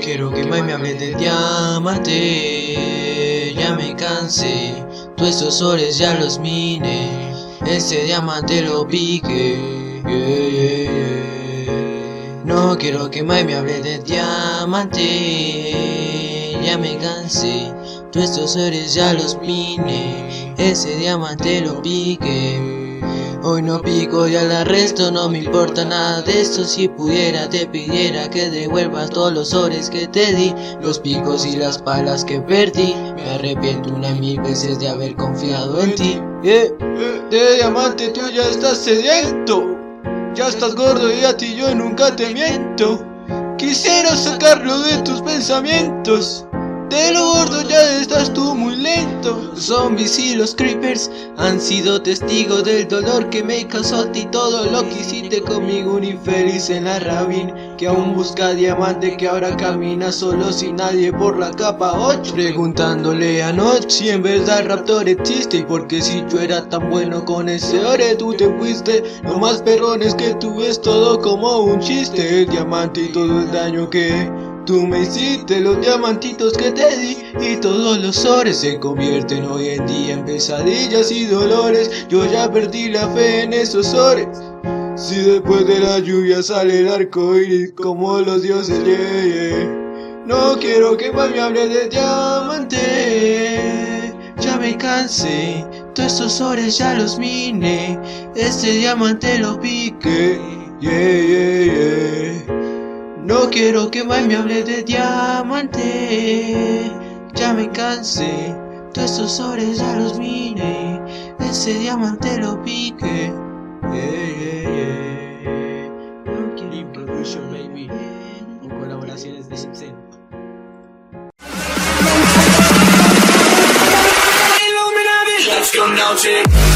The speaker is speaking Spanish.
No quiero que más me hable de diamante, ya me cansé. Todos esos ores ya los mine, ese diamante lo pique. No quiero que más me hable de diamante, ya me cansé. Todos estos ores ya los mine, ese diamante lo pique. Hoy no pico y al arresto, no me importa nada de esto. Si pudiera, te pidiera que devuelvas todos los ores que te di, los picos y las palas que perdí. Me arrepiento una mil veces de haber confiado en ti. Eh, eh, de diamante, tú ya estás sediento. Ya estás gordo y a ti yo nunca te miento. Quisiera sacarlo de tus pensamientos. De lo gordo ya estás tú muy lento. Zombies y los creepers han sido testigos del dolor que me causó a ti todo lo que hiciste conmigo. Un infeliz en la rabin que aún busca diamante que ahora camina solo sin nadie por la capa 8. Preguntándole a Noche si en verdad Raptor existe y porque si yo era tan bueno con ese ore tú te fuiste. Lo más perrón es que tú ves todo como un chiste. El diamante y todo el daño que Tú me hiciste los diamantitos que te di y todos los ores se convierten hoy en día en pesadillas y dolores. Yo ya perdí la fe en esos ores. Si después de la lluvia sale el arco iris como los dioses, yeah, No quiero que más me hable de diamante. Ya me cansé, todos esos ores ya los mine. Este diamante lo pique, yeah, yeah. Quiero que más me hable de diamante. Ya me cansé. Todos esos ores ya los mine. Ese diamante lo pique. Yeah, yeah, yeah. No quiero Production, baby. Con colaboraciones de Simpson. Let's go now.